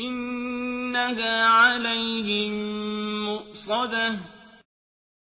إِنَّهَا عَلَيْهِم مُّؤْصَدَةٌ.